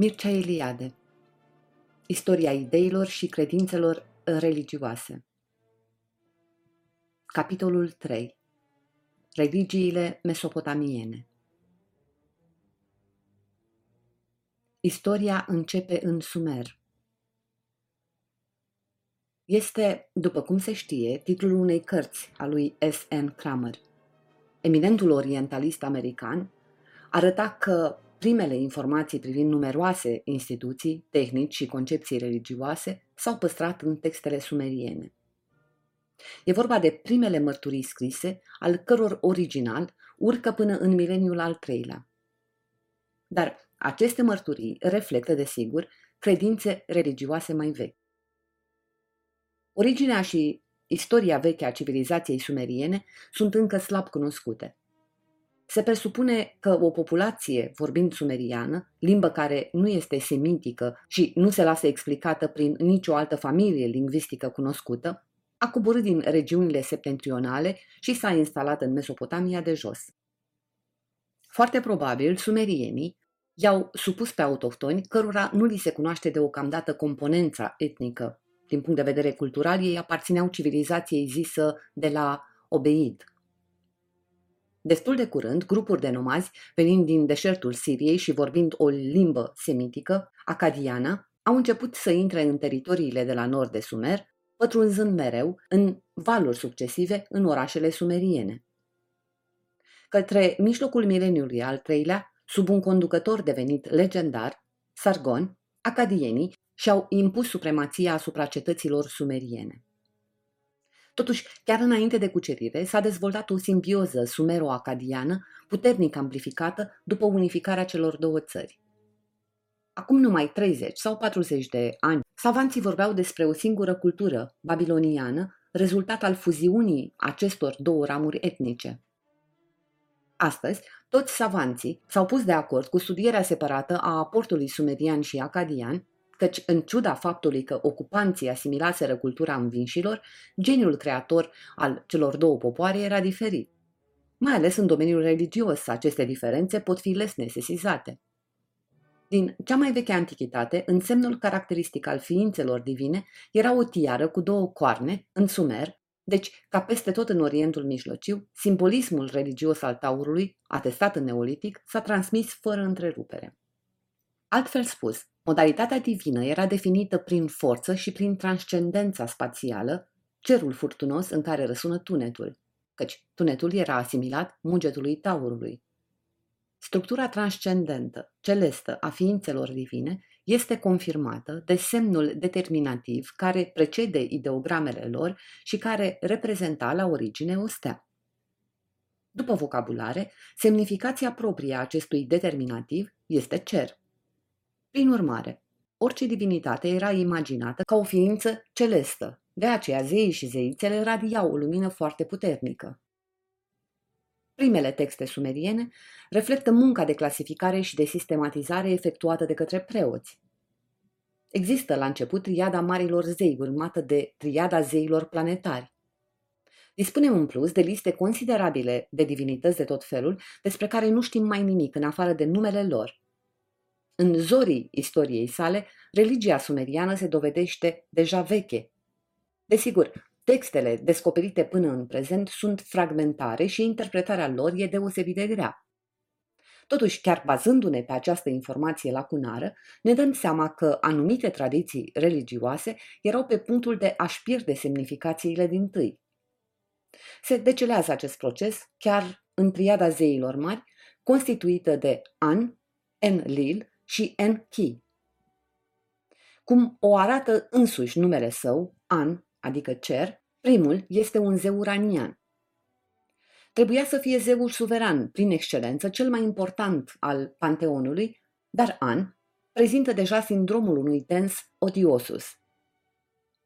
Mircea Eliade Istoria ideilor și credințelor religioase Capitolul 3 Religiile mesopotamiene Istoria începe în Sumer. Este, după cum se știe, titlul unei cărți a lui S. N. Kramer. Eminentul orientalist american arăta că Primele informații privind numeroase instituții, tehnici și concepții religioase s-au păstrat în textele sumeriene. E vorba de primele mărturii scrise, al căror original urcă până în mileniul al treilea. Dar aceste mărturii reflectă, desigur, credințe religioase mai vechi. Originea și istoria veche a civilizației sumeriene sunt încă slab cunoscute. Se presupune că o populație vorbind sumeriană, limbă care nu este semitică și nu se lasă explicată prin nicio altă familie lingvistică cunoscută, a coborât din regiunile septentrionale și s-a instalat în Mesopotamia de jos. Foarte probabil, sumerienii i-au supus pe autohtoni cărora nu li se cunoaște deocamdată componența etnică. Din punct de vedere cultural, ei aparțineau civilizației zisă de la Obeid, Destul de curând, grupuri de nomazi, venind din deșertul Siriei și vorbind o limbă semitică, acadiană, au început să intre în teritoriile de la nord de Sumer, pătrunzând mereu, în valuri succesive, în orașele sumeriene. Către mijlocul mileniului al treilea, sub un conducător devenit legendar, Sargon, acadienii și-au impus supremația asupra cetăților sumeriene. Totuși, chiar înainte de cucerire, s-a dezvoltat o simbioză sumero-acadiană puternic amplificată după unificarea celor două țări. Acum numai 30 sau 40 de ani, savanții vorbeau despre o singură cultură, babiloniană, rezultat al fuziunii acestor două ramuri etnice. Astăzi, toți savanții s-au pus de acord cu studierea separată a aportului sumerian și acadian căci în ciuda faptului că ocupanții asimilaseră cultura învinșilor, geniul creator al celor două popoare era diferit. Mai ales în domeniul religios, aceste diferențe pot fi lesne sesizate. Din cea mai veche antichitate, însemnul caracteristic al ființelor divine era o tiară cu două coarne, în sumer, deci, ca peste tot în Orientul Mijlociu, simbolismul religios al taurului, atestat în neolitic, s-a transmis fără întrerupere. Altfel spus, Modalitatea divină era definită prin forță și prin transcendența spațială, cerul furtunos în care răsună tunetul, căci tunetul era asimilat mugetului taurului. Structura transcendentă, celestă a ființelor divine este confirmată de semnul determinativ care precede ideogramele lor și care reprezenta la origine o stea. După vocabulare, semnificația proprie a acestui determinativ este cer. Prin urmare, orice divinitate era imaginată ca o ființă celestă, de aceea zeii și zeițele radiau o lumină foarte puternică. Primele texte sumeriene reflectă munca de clasificare și de sistematizare efectuată de către preoți. Există la început triada marilor zei, urmată de triada zeilor planetari. Dispunem în plus de liste considerabile de divinități de tot felul, despre care nu știm mai nimic în afară de numele lor, în zorii istoriei sale, religia sumeriană se dovedește deja veche. Desigur, textele descoperite până în prezent sunt fragmentare și interpretarea lor e deosebit de grea. Totuși, chiar bazându-ne pe această informație lacunară, ne dăm seama că anumite tradiții religioase erau pe punctul de a-și pierde semnificațiile din tâi. Se decelează acest proces chiar în triada zeilor mari, constituită de An, Enlil și Enki. Cum o arată însuși numele său, An, adică cer, primul este un zeu uranian. Trebuia să fie zeul suveran, prin excelență, cel mai important al panteonului, dar An prezintă deja sindromul unui dens odiosus.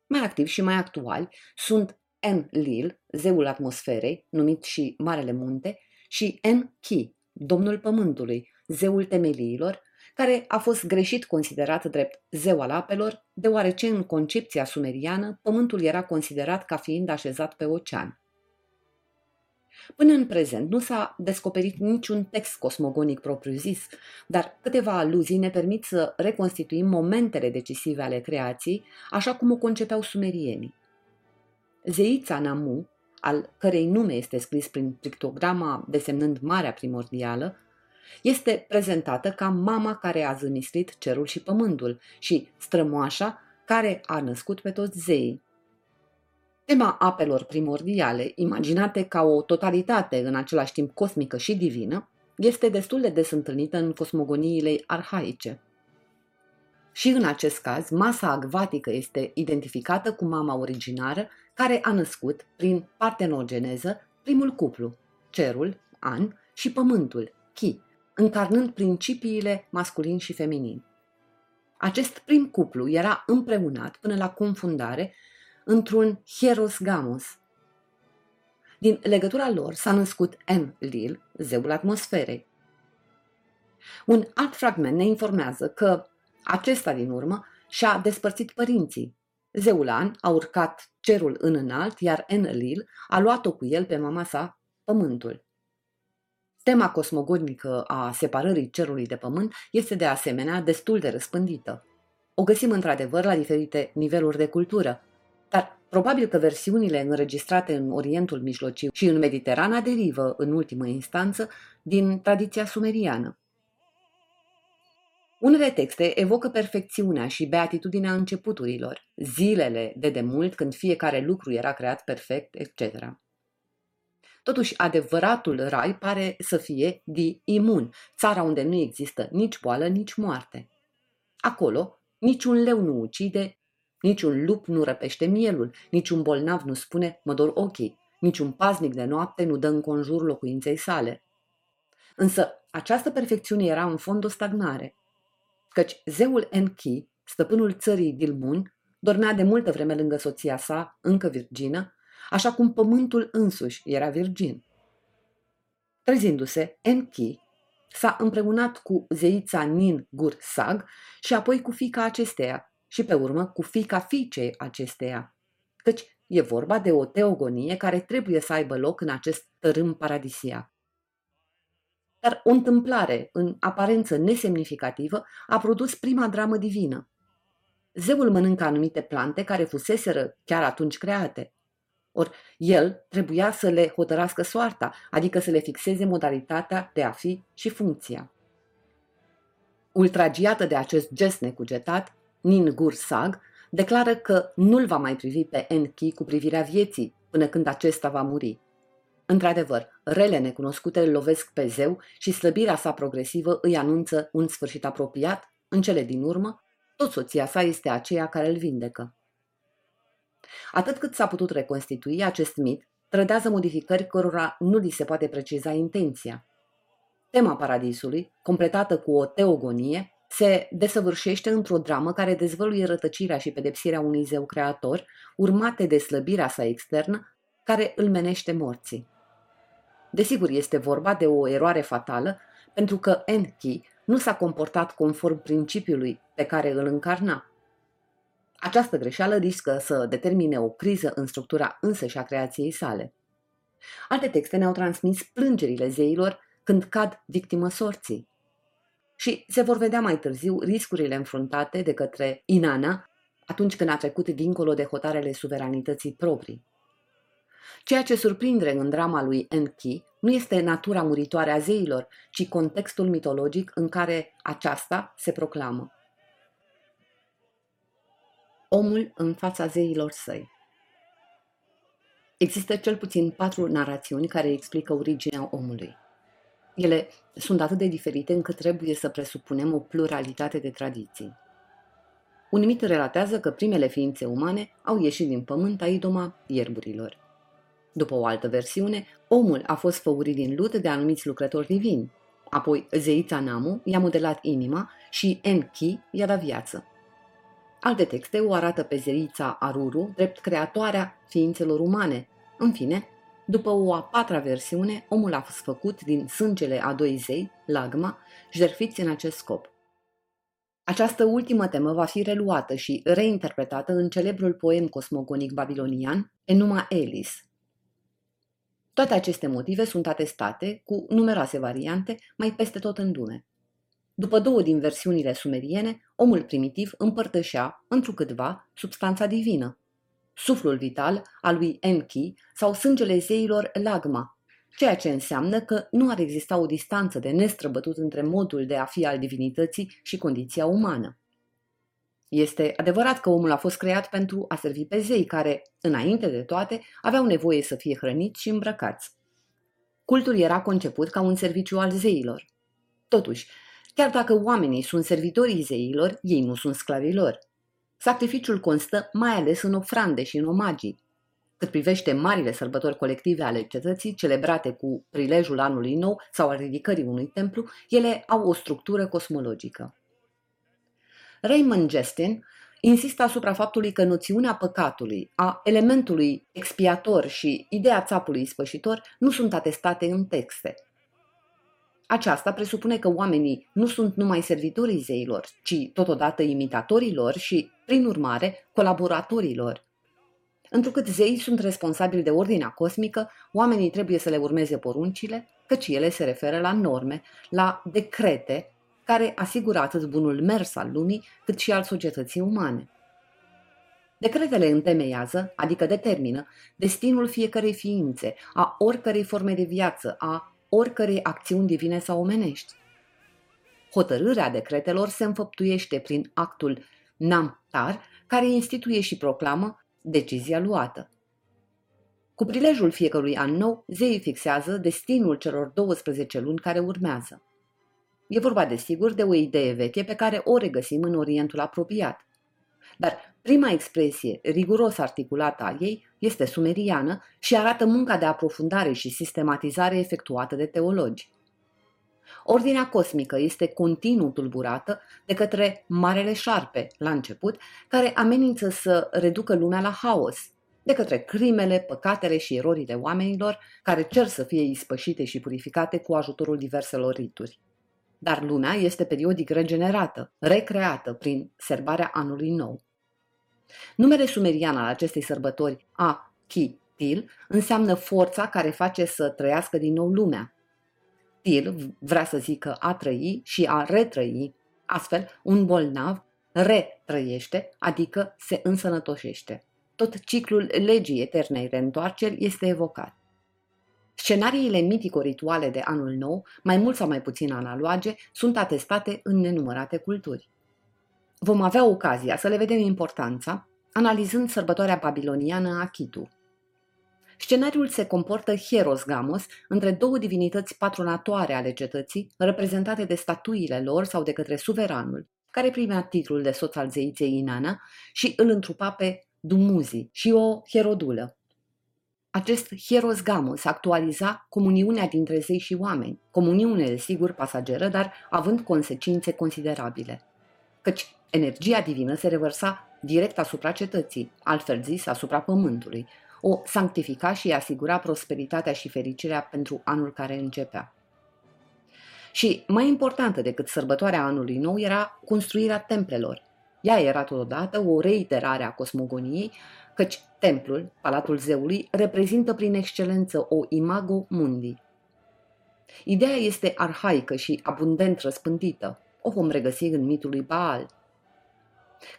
Mai activi și mai actuali sunt Enlil, zeul atmosferei, numit și Marele Munte, și Enki, domnul pământului, zeul temeliilor, care a fost greșit considerat drept zeu al apelor, deoarece în concepția sumeriană pământul era considerat ca fiind așezat pe ocean. Până în prezent nu s-a descoperit niciun text cosmogonic propriu-zis, dar câteva aluzii ne permit să reconstituim momentele decisive ale creației, așa cum o concepeau sumerienii. Zeița Namu, al cărei nume este scris prin pictograma desemnând Marea Primordială, este prezentată ca mama care a zămislit cerul și pământul și strămoașa care a născut pe toți zeii. Tema apelor primordiale, imaginate ca o totalitate în același timp cosmică și divină, este destul de des întâlnită în cosmogoniile arhaice. Și în acest caz, masa acvatică este identificată cu mama originară care a născut, prin partenogeneză, primul cuplu, cerul, an, și pământul, chi, încarnând principiile masculin și feminin. Acest prim cuplu era împreunat până la confundare într-un hieros gamos. Din legătura lor s-a născut Enlil, zeul atmosferei. Un alt fragment ne informează că acesta din urmă și-a despărțit părinții. Zeul An a urcat cerul în înalt, iar Enlil a luat-o cu el pe mama sa, pământul. Tema cosmogonică a separării cerului de pământ este de asemenea destul de răspândită. O găsim într-adevăr la diferite niveluri de cultură, dar probabil că versiunile înregistrate în Orientul Mijlociu și în Mediterana derivă, în ultimă instanță, din tradiția sumeriană. Unele texte evocă perfecțiunea și beatitudinea începuturilor, zilele de demult când fiecare lucru era creat perfect, etc. Totuși, adevăratul rai pare să fie di imun, țara unde nu există nici boală, nici moarte. Acolo, niciun leu nu ucide, niciun lup nu răpește mielul, niciun bolnav nu spune mă dor ochii, niciun paznic de noapte nu dă în conjur locuinței sale. Însă această perfecțiune era în fond o stagnare, căci zeul Enki, stăpânul țării Dilmun, dormea de multă vreme lângă soția sa, încă virgină, așa cum pământul însuși era virgin. Trezindu-se, Enki s-a împreunat cu zeița Nin Gur Sag și apoi cu fica acesteia și pe urmă cu fica fiicei acesteia, căci e vorba de o teogonie care trebuie să aibă loc în acest tărâm paradisia. Dar o întâmplare, în aparență nesemnificativă, a produs prima dramă divină. Zeul mănâncă anumite plante care fuseseră chiar atunci create. Ori el trebuia să le hotărască soarta, adică să le fixeze modalitatea de a fi și funcția. Ultragiată de acest gest necugetat, Nin Gur Sag declară că nu-l va mai privi pe Enki cu privirea vieții până când acesta va muri. Într-adevăr, rele necunoscute îl lovesc pe zeu și slăbirea sa progresivă îi anunță un sfârșit apropiat, în cele din urmă, tot soția sa este aceea care îl vindecă. Atât cât s-a putut reconstitui, acest mit trădează modificări cărora nu li se poate preciza intenția. Tema paradisului, completată cu o teogonie, se desăvârșește într-o dramă care dezvăluie rătăcirea și pedepsirea unui zeu creator, urmate de slăbirea sa externă, care îl menește morții. Desigur, este vorba de o eroare fatală, pentru că Enki nu s-a comportat conform principiului pe care îl încarna. Această greșeală riscă să determine o criză în structura însăși a creației sale. Alte texte ne-au transmis plângerile zeilor când cad victimă sorții. Și se vor vedea mai târziu riscurile înfruntate de către Inanna atunci când a trecut dincolo de hotarele suveranității proprii. Ceea ce surprinde în drama lui Enki nu este natura muritoare a zeilor, ci contextul mitologic în care aceasta se proclamă. Omul în fața zeilor săi Există cel puțin patru narațiuni care explică originea omului. Ele sunt atât de diferite încât trebuie să presupunem o pluralitate de tradiții. Un mit relatează că primele ființe umane au ieșit din pământ a idoma ierburilor. După o altă versiune, omul a fost făurit din lut de anumiți lucrători divini. Apoi, zeița Namu i-a modelat inima și Enki i-a dat viață. Alte texte o arată pe zeița Aruru drept creatoarea ființelor umane. În fine, după o a patra versiune, omul a fost făcut din sângele a doi zei, lagma, jerfiți în acest scop. Această ultimă temă va fi reluată și reinterpretată în celebrul poem cosmogonic babilonian Enuma Elis, Toate aceste motive sunt atestate, cu numeroase variante, mai peste tot în lume. După două din versiunile sumeriene, omul primitiv împărtășea, întrucâtva, substanța divină. Suflul vital al lui Enki sau sângele zeilor Lagma, ceea ce înseamnă că nu ar exista o distanță de nestrăbătut între modul de a fi al divinității și condiția umană. Este adevărat că omul a fost creat pentru a servi pe zei care, înainte de toate, aveau nevoie să fie hrăniți și îmbrăcați. Cultul era conceput ca un serviciu al zeilor. Totuși, chiar dacă oamenii sunt servitorii zeilor, ei nu sunt sclavii lor. Sacrificiul constă mai ales în ofrande și în omagii. Cât privește marile sărbători colective ale cetății, celebrate cu prilejul anului nou sau al ridicării unui templu, ele au o structură cosmologică. Raymond Justin insistă asupra faptului că noțiunea păcatului, a elementului expiator și ideea țapului spășitor nu sunt atestate în texte. Aceasta presupune că oamenii nu sunt numai servitorii zeilor, ci totodată imitatorii lor și, prin urmare, colaboratorii lor. Întrucât zeii sunt responsabili de ordinea cosmică, oamenii trebuie să le urmeze poruncile, căci ele se referă la norme, la decrete care asigură atât bunul mers al lumii, cât și al societății umane. Decretele întemeiază, adică determină, destinul fiecărei ființe, a oricărei forme de viață, a oricărei acțiuni divine sau omenești. Hotărârea decretelor se înfăptuiește prin actul Namtar, care instituie și proclamă decizia luată. Cu prilejul fiecărui an nou, zeii fixează destinul celor 12 luni care urmează. E vorba, desigur, de o idee veche pe care o regăsim în Orientul apropiat. Dar prima expresie riguros articulată a ei este sumeriană și arată munca de aprofundare și sistematizare efectuată de teologi. Ordinea cosmică este continuu tulburată de către Marele Șarpe, la început, care amenință să reducă lumea la haos, de către crimele, păcatele și erorile oamenilor care cer să fie ispășite și purificate cu ajutorul diverselor rituri dar lumea este periodic regenerată, recreată prin serbarea anului nou. Numele sumerian al acestei sărbători, A, Ki, Til, înseamnă forța care face să trăiască din nou lumea. Til vrea să zică a trăi și a retrăi, astfel un bolnav retrăiește, adică se însănătoșește. Tot ciclul legii eternei reîntoarceri este evocat. Scenariile mitico-rituale de anul nou, mai mult sau mai puțin analoage, sunt atestate în nenumărate culturi. Vom avea ocazia să le vedem importanța analizând sărbătoarea babiloniană a Chitu. Scenariul se comportă hieros gamos între două divinități patronatoare ale cetății, reprezentate de statuile lor sau de către suveranul, care primea titlul de soț al zeiței Inana și îl întrupa pe Dumuzi și o hierodulă. Acest hieros gamos actualiza comuniunea dintre zei și oameni, comuniune desigur pasageră, dar având consecințe considerabile. Căci energia divină se revărsa direct asupra cetății, altfel zis asupra pământului, o sanctifica și asigura prosperitatea și fericirea pentru anul care începea. Și mai importantă decât sărbătoarea anului nou era construirea templelor. Ea era totodată o reiterare a cosmogoniei, căci templul, palatul zeului, reprezintă prin excelență o imago mundi. Ideea este arhaică și abundent răspândită. O vom regăsi în mitul lui Baal.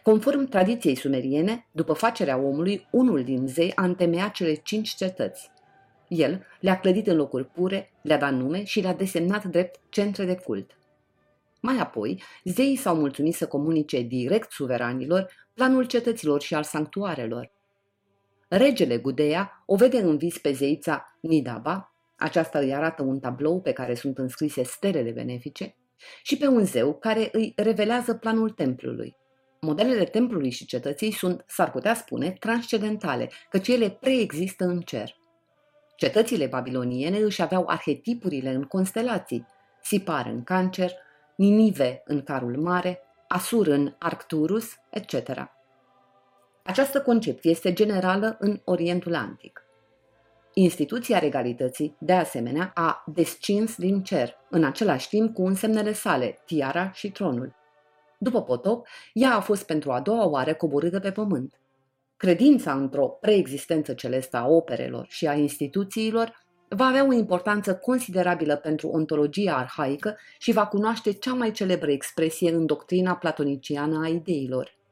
Conform tradiției sumeriene, după facerea omului, unul din zei a întemeiat cele cinci cetăți. El le-a clădit în locuri pure, le-a dat nume și le-a desemnat drept centre de cult. Mai apoi, zeii s-au mulțumit să comunice direct suveranilor planul cetăților și al sanctuarelor. Regele Gudea o vede în vis pe zeița Nidaba, aceasta îi arată un tablou pe care sunt înscrise stelele benefice, și pe un zeu care îi revelează planul templului. Modelele templului și cetății sunt, s-ar putea spune, transcendentale, căci ele preexistă în cer. Cetățile babiloniene își aveau arhetipurile în constelații, Sipar în Cancer, Ninive în Carul Mare, Asur în Arcturus, etc. Această concepție este generală în Orientul Antic. Instituția regalității, de asemenea, a descins din cer, în același timp cu însemnele sale, tiara și tronul. După potop, ea a fost pentru a doua oară coborâtă pe pământ. Credința într-o preexistență celestă a operelor și a instituțiilor va avea o importanță considerabilă pentru ontologia arhaică și va cunoaște cea mai celebră expresie în doctrina platoniciană a ideilor.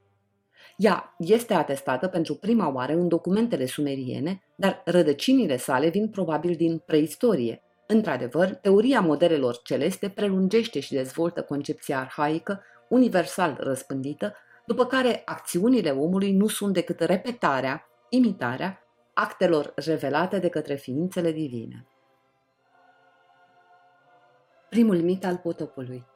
Ea este atestată pentru prima oară în documentele sumeriene, dar rădăcinile sale vin probabil din preistorie. Într-adevăr, teoria modelelor celeste prelungește și dezvoltă concepția arhaică, universal răspândită, după care acțiunile omului nu sunt decât repetarea, imitarea actelor revelate de către ființele divine. Primul mit al potopului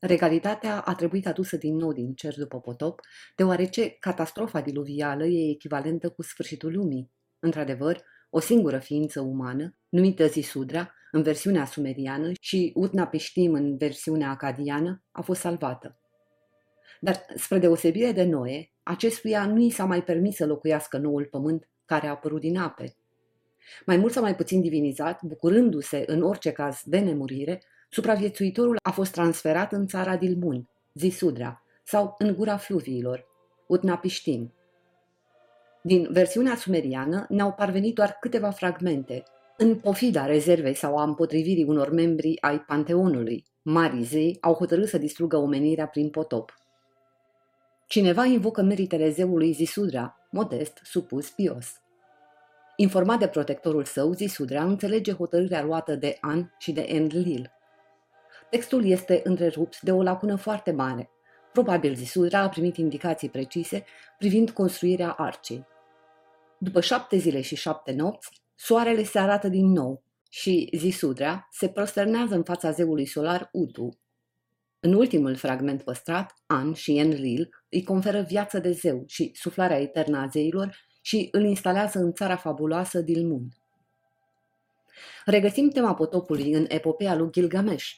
Regalitatea a trebuit adusă din nou din cer după potop, deoarece catastrofa diluvială e echivalentă cu sfârșitul lumii. Într-adevăr, o singură ființă umană, numită Zisudra, în versiunea sumeriană, și Utnapishtim în versiunea acadiană, a fost salvată. Dar, spre deosebire de Noe, acestuia nu i s-a mai permis să locuiască noul pământ care a apărut din ape. Mai mult sau mai puțin divinizat, bucurându-se în orice caz de nemurire, supraviețuitorul a fost transferat în țara Dilmun, Zisudra, sau în gura fluviilor, Utnapishtim. Din versiunea sumeriană ne-au parvenit doar câteva fragmente, în pofida rezervei sau a împotrivirii unor membri ai panteonului. Marii zei au hotărât să distrugă omenirea prin potop. Cineva invocă meritele zeului Zisudra, modest, supus, pios. Informat de protectorul său, Zisudra înțelege hotărârea luată de An și de Enlil. Textul este întrerupt de o lacună foarte mare. Probabil Zisudra a primit indicații precise privind construirea arcei. După șapte zile și șapte nopți, soarele se arată din nou și Zisudra se prosternează în fața zeului solar Utu, în ultimul fragment păstrat, An și Enlil îi conferă viață de zeu și suflarea eternă a zeilor și îl instalează în țara fabuloasă Dilmun. Regăsim tema potopului în epopeea lui Gilgamesh.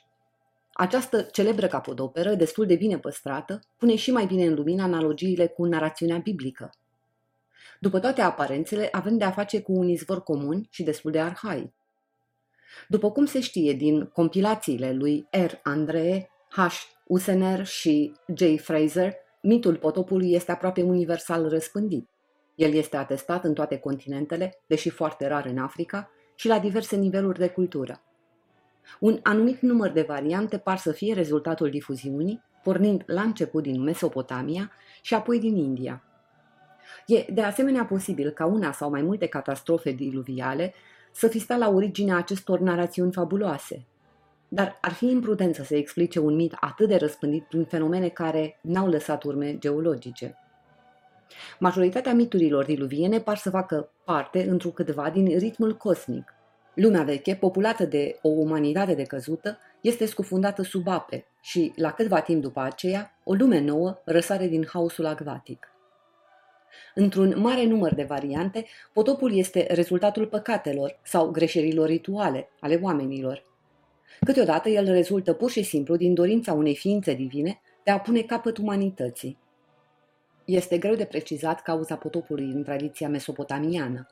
Această celebră capodoperă, destul de bine păstrată, pune și mai bine în lumină analogiile cu narațiunea biblică. După toate aparențele, avem de a face cu un izvor comun și destul de arhaic. După cum se știe din compilațiile lui R. Andree H. Usener și J. Fraser, mitul potopului este aproape universal răspândit. El este atestat în toate continentele, deși foarte rar în Africa, și la diverse niveluri de cultură. Un anumit număr de variante par să fie rezultatul difuziunii, pornind la început din Mesopotamia și apoi din India. E de asemenea posibil ca una sau mai multe catastrofe diluviale să fi stat la originea acestor narațiuni fabuloase, dar ar fi imprudent să se explice un mit atât de răspândit prin fenomene care n-au lăsat urme geologice. Majoritatea miturilor diluviene par să facă parte, întrucâtva, din ritmul cosmic. Lumea veche, populată de o umanitate decăzută, este scufundată sub ape și, la câtva timp după aceea, o lume nouă răsare din haosul acvatic. Într-un mare număr de variante, potopul este rezultatul păcatelor sau greșelilor rituale ale oamenilor, Câteodată el rezultă pur și simplu din dorința unei ființe divine de a pune capăt umanității. Este greu de precizat cauza potopului în tradiția mesopotamiană.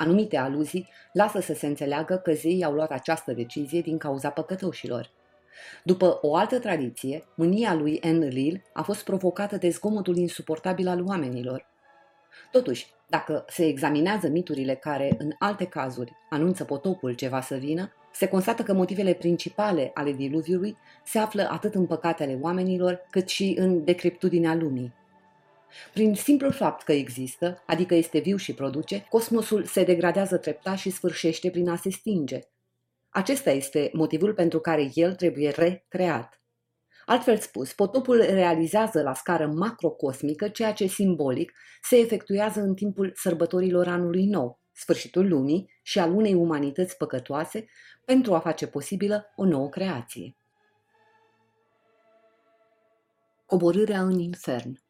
Anumite aluzii lasă să se înțeleagă că zeii au luat această decizie din cauza păcătoșilor. După o altă tradiție, mânia lui Enlil a fost provocată de zgomotul insuportabil al oamenilor. Totuși, dacă se examinează miturile care, în alte cazuri, anunță potopul ce va să vină, se constată că motivele principale ale diluviului se află atât în păcatele oamenilor, cât și în decriptudinea lumii. Prin simplul fapt că există, adică este viu și produce, cosmosul se degradează treptat și sfârșește prin a se stinge. Acesta este motivul pentru care el trebuie recreat. Altfel spus, potopul realizează la scară macrocosmică ceea ce simbolic se efectuează în timpul sărbătorilor anului nou, sfârșitul lumii și al unei umanități păcătoase pentru a face posibilă o nouă creație. Coborârea în infern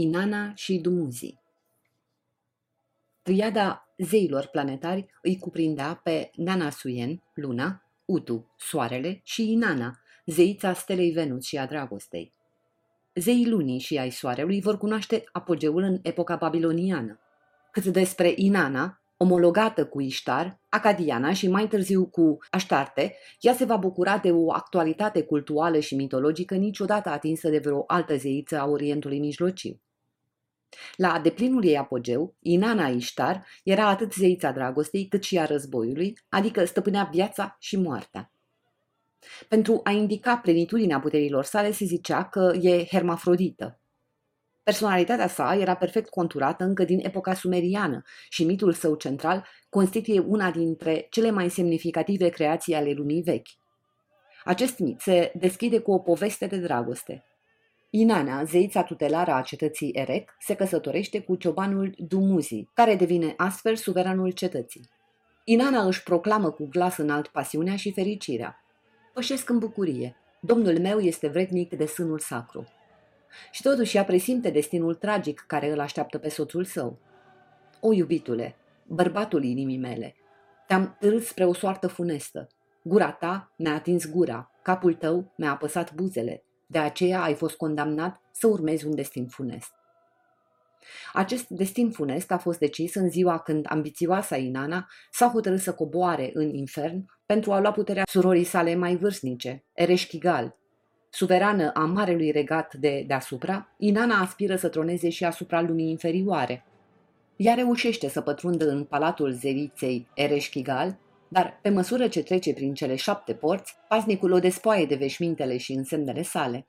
Inanna și Dumuzi Triada zeilor planetari îi cuprindea pe Nana Suyen, luna, Utu, soarele și Inanna, zeița stelei Venus și a dragostei. Zeii lunii și ai soarelui vor cunoaște apogeul în epoca babiloniană. Cât despre Inanna, omologată cu Iștar, Acadiana și mai târziu cu Aștarte, ea se va bucura de o actualitate cultuală și mitologică niciodată atinsă de vreo altă zeiță a Orientului Mijlociu. La deplinul ei apogeu, Inana Ishtar era atât zeița dragostei cât și a războiului, adică stăpânea viața și moartea. Pentru a indica plenitudinea puterilor sale se zicea că e hermafrodită. Personalitatea sa era perfect conturată încă din epoca sumeriană și mitul său central constituie una dintre cele mai semnificative creații ale lumii vechi. Acest mit se deschide cu o poveste de dragoste. Inana, zeița tutelară a cetății Erec, se căsătorește cu ciobanul Dumuzi, care devine astfel suveranul cetății. Inana își proclamă cu glas înalt pasiunea și fericirea. Pășesc în bucurie. Domnul meu este vrednic de sânul sacru. Și totuși ea presimte destinul tragic care îl așteaptă pe soțul său. O, iubitule, bărbatul inimii mele, te-am târât spre o soartă funestă. Gura ta mi-a atins gura, capul tău mi-a apăsat buzele, de aceea ai fost condamnat să urmezi un destin funest. Acest destin funest a fost decis în ziua când ambițioasa Inana s-a hotărât să coboare în infern pentru a lua puterea surorii sale mai vârstnice, Ereșchigal. Suverană a marelui regat de deasupra, Inana aspiră să troneze și asupra lumii inferioare. Ea reușește să pătrundă în palatul zeiței Ereșchigal, dar pe măsură ce trece prin cele șapte porți, paznicul o despoaie de veșmintele și însemnele sale.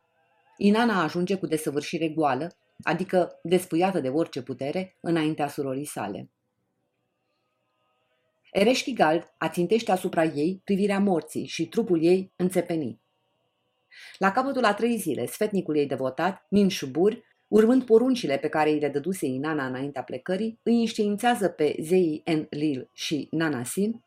Inana ajunge cu desăvârșire goală, adică despuiată de orice putere, înaintea surorii sale. Ereșchigal ațintește asupra ei privirea morții și trupul ei înțepenit. La capătul a trei zile, sfetnicul ei devotat, Minșubur, urmând poruncile pe care îi le dăduse Inana înaintea plecării, îi înștiințează pe zeii Enlil și Nanasin,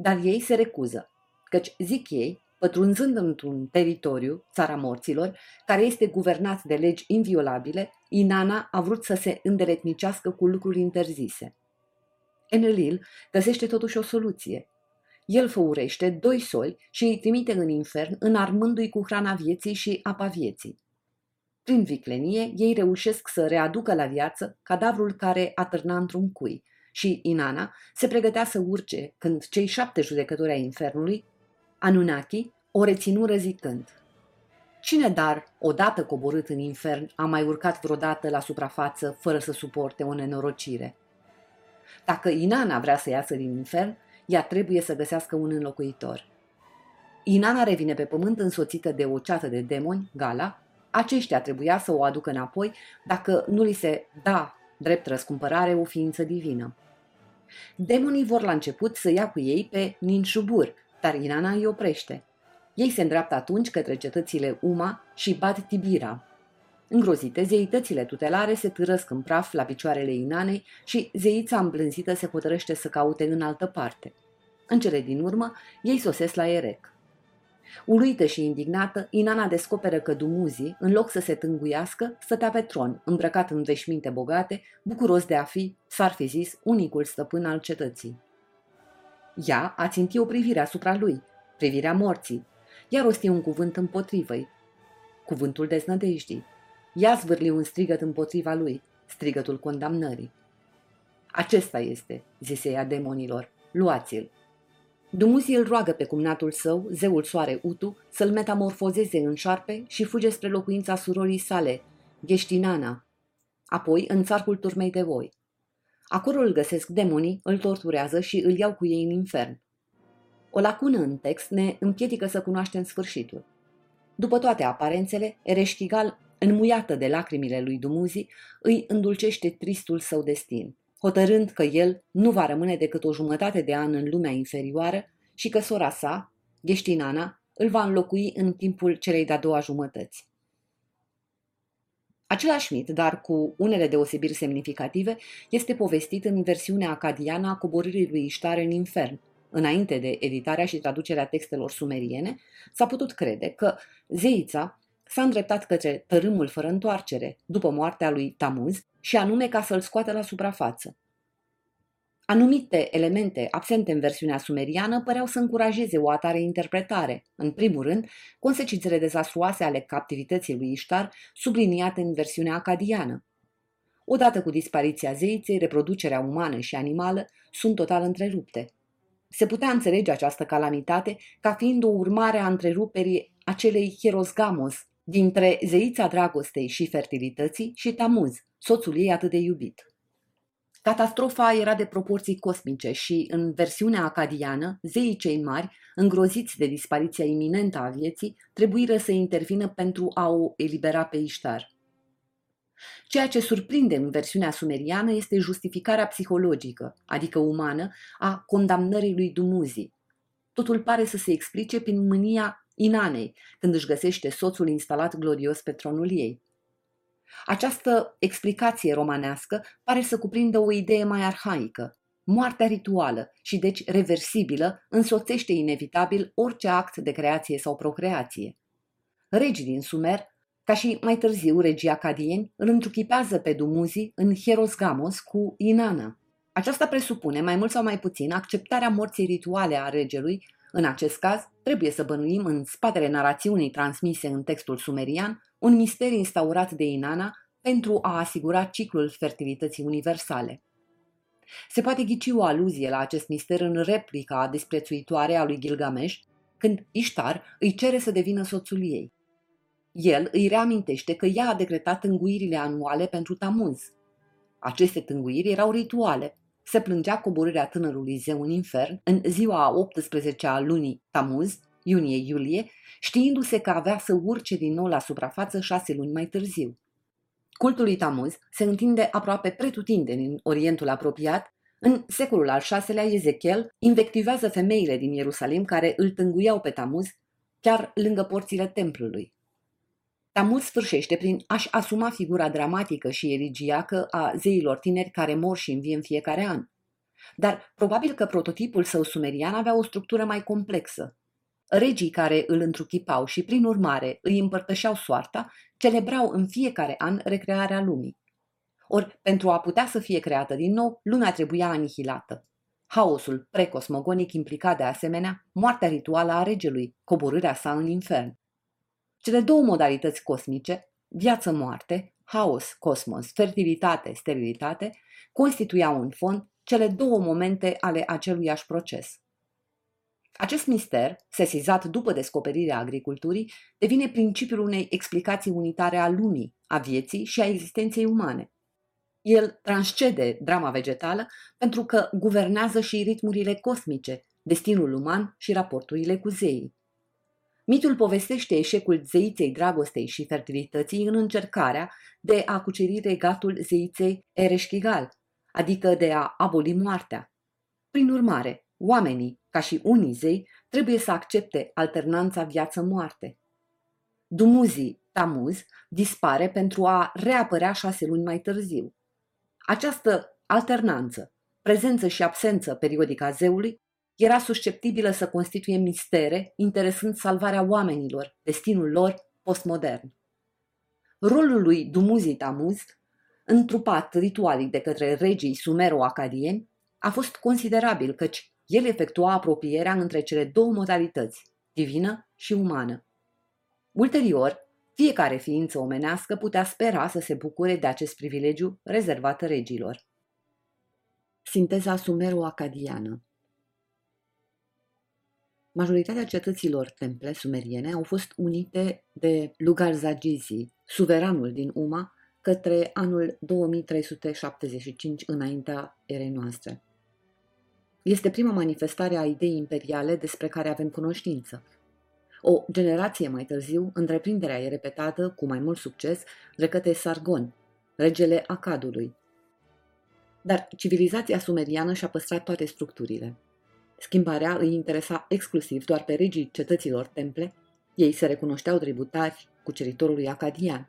dar ei se recuză, căci, zic ei, pătrunzând într-un teritoriu, țara morților, care este guvernat de legi inviolabile, Inana a vrut să se îndeletnicească cu lucruri interzise. Enlil găsește totuși o soluție. El făurește doi soli și îi trimite în infern, înarmându-i cu hrana vieții și apa vieții. Prin viclenie, ei reușesc să readucă la viață cadavrul care atârna într-un cui și Inana se pregătea să urce când cei șapte judecători ai infernului, Anunnaki, o reținură zicând Cine dar, odată coborât în infern, a mai urcat vreodată la suprafață fără să suporte o nenorocire? Dacă Inana vrea să iasă din infern, ea trebuie să găsească un înlocuitor. Inana revine pe pământ însoțită de o ceată de demoni, Gala, aceștia trebuia să o aducă înapoi dacă nu li se da drept răscumpărare o ființă divină. Demonii vor la început să ia cu ei pe Ninșubur, dar Inana îi oprește. Ei se îndreaptă atunci către cetățile Uma și Bad Tibira. Îngrozite, zeitățile tutelare se târăsc în praf la picioarele Inanei și zeița îmblânzită se hotărăște să caute în altă parte. În cele din urmă, ei sosesc la Erec. Uluită și indignată, Inana descoperă că Dumuzi, în loc să se tânguiască, stătea pe tron, îmbrăcat în veșminte bogate, bucuros de a fi, s-ar fi zis, unicul stăpân al cetății. Ea a țintit o privire asupra lui, privirea morții, iar rosti un cuvânt împotrivă cuvântul deznădejdii. Ea zvârli un strigăt împotriva lui, strigătul condamnării. Acesta este, zise ea demonilor, luați-l. Dumuzi îl roagă pe cumnatul său, zeul soare Utu, să-l metamorfozeze în șarpe și fuge spre locuința surorii sale, Gheștinana, apoi în țarcul turmei de voi. Acolo îl găsesc demonii, îl torturează și îl iau cu ei în infern. O lacună în text ne împiedică să cunoaștem sfârșitul. După toate aparențele, Ereșchigal, înmuiată de lacrimile lui Dumuzi, îi îndulcește tristul său destin hotărând că el nu va rămâne decât o jumătate de an în lumea inferioară și că sora sa, Gheștinana, îl va înlocui în timpul celei de-a doua jumătăți. Același mit, dar cu unele deosebiri semnificative, este povestit în versiunea acadiană a coborârii lui Iștar în infern. Înainte de editarea și traducerea textelor sumeriene, s-a putut crede că zeița s-a îndreptat către tărâmul fără întoarcere, după moartea lui Tamuz, și anume ca să-l scoată la suprafață. Anumite elemente absente în versiunea sumeriană păreau să încurajeze o atare interpretare. În primul rând, consecințele dezastruoase ale captivității lui Ishtar, subliniate în versiunea acadiană. Odată cu dispariția zeiței, reproducerea umană și animală sunt total întrerupte. Se putea înțelege această calamitate ca fiind o urmare a întreruperii acelei hierosgamos, dintre zeița dragostei și fertilității și Tamuz, soțul ei atât de iubit. Catastrofa era de proporții cosmice și, în versiunea acadiană, zeii cei mari, îngroziți de dispariția iminentă a vieții, trebuiră să intervină pentru a o elibera pe Iștar. Ceea ce surprinde în versiunea sumeriană este justificarea psihologică, adică umană, a condamnării lui Dumuzi. Totul pare să se explice prin mânia Inanei, când își găsește soțul instalat glorios pe tronul ei. Această explicație romanească pare să cuprindă o idee mai arhaică. Moartea rituală și deci reversibilă însoțește inevitabil orice act de creație sau procreație. Regii din Sumer, ca și mai târziu regii acadieni, îl întruchipează pe Dumuzi în Hieros Gamos cu Inana. Aceasta presupune, mai mult sau mai puțin, acceptarea morții rituale a regelui în acest caz, trebuie să bănuim în spatele narațiunii transmise în textul sumerian un mister instaurat de Inanna pentru a asigura ciclul fertilității universale. Se poate ghici o aluzie la acest mister în replica disprețuitoare a lui Gilgamesh, când Ishtar îi cere să devină soțul ei. El îi reamintește că ea a decretat tânguirile anuale pentru Tamuz. Aceste tânguiri erau rituale, se plângea coborârea tânărului zeu în infern în ziua 18 a lunii Tamuz, iunie-iulie, știindu-se că avea să urce din nou la suprafață șase luni mai târziu. Cultul lui Tamuz se întinde aproape pretutindeni în Orientul apropiat. În secolul al VI-lea, Ezechiel invectivează femeile din Ierusalim care îl tânguiau pe Tamuz chiar lângă porțile templului. Tamuz sfârșește prin a-și asuma figura dramatică și erigiacă a zeilor tineri care mor și învie în fiecare an. Dar probabil că prototipul său sumerian avea o structură mai complexă. Regii care îl întruchipau și, prin urmare, îi împărtășeau soarta, celebrau în fiecare an recrearea lumii. Ori, pentru a putea să fie creată din nou, lumea trebuia anihilată. Haosul precosmogonic implica de asemenea moartea rituală a regelui, coborârea sa în infern. Cele două modalități cosmice, viață-moarte, haos, cosmos, fertilitate, sterilitate, constituiau în fond cele două momente ale aceluiași proces. Acest mister, sesizat după descoperirea agriculturii, devine principiul unei explicații unitare a lumii, a vieții și a existenței umane. El transcede drama vegetală pentru că guvernează și ritmurile cosmice, destinul uman și raporturile cu zeii. Mitul povestește eșecul zeiței dragostei și fertilității în încercarea de a cuceri regatul zeiței Ereșchigal, adică de a aboli moartea. Prin urmare, oamenii, ca și unii zei, trebuie să accepte alternanța viață-moarte. Dumuzii, Tamuz, dispare pentru a reapărea șase luni mai târziu. Această alternanță, prezență și absență periodică a zeului, era susceptibilă să constituie mistere, interesând salvarea oamenilor, destinul lor postmodern. Rolul lui Dumuzi Tamuz, întrupat ritualic de către regii sumero-acadieni, a fost considerabil căci el efectua apropierea între cele două modalități, divină și umană. Ulterior, fiecare ființă omenească putea spera să se bucure de acest privilegiu rezervat regilor. Sinteza sumero-acadiană Majoritatea cetăților temple sumeriene au fost unite de Lugarzagizi, suveranul din Uma, către anul 2375 înaintea erei noastre. Este prima manifestare a ideii imperiale despre care avem cunoștință. O generație mai târziu, întreprinderea e repetată cu mai mult succes de către Sargon, regele Acadului. Dar civilizația sumeriană și-a păstrat toate structurile. Schimbarea îi interesa exclusiv doar pe regii cetăților temple, ei se recunoșteau tributari cuceritorului acadian.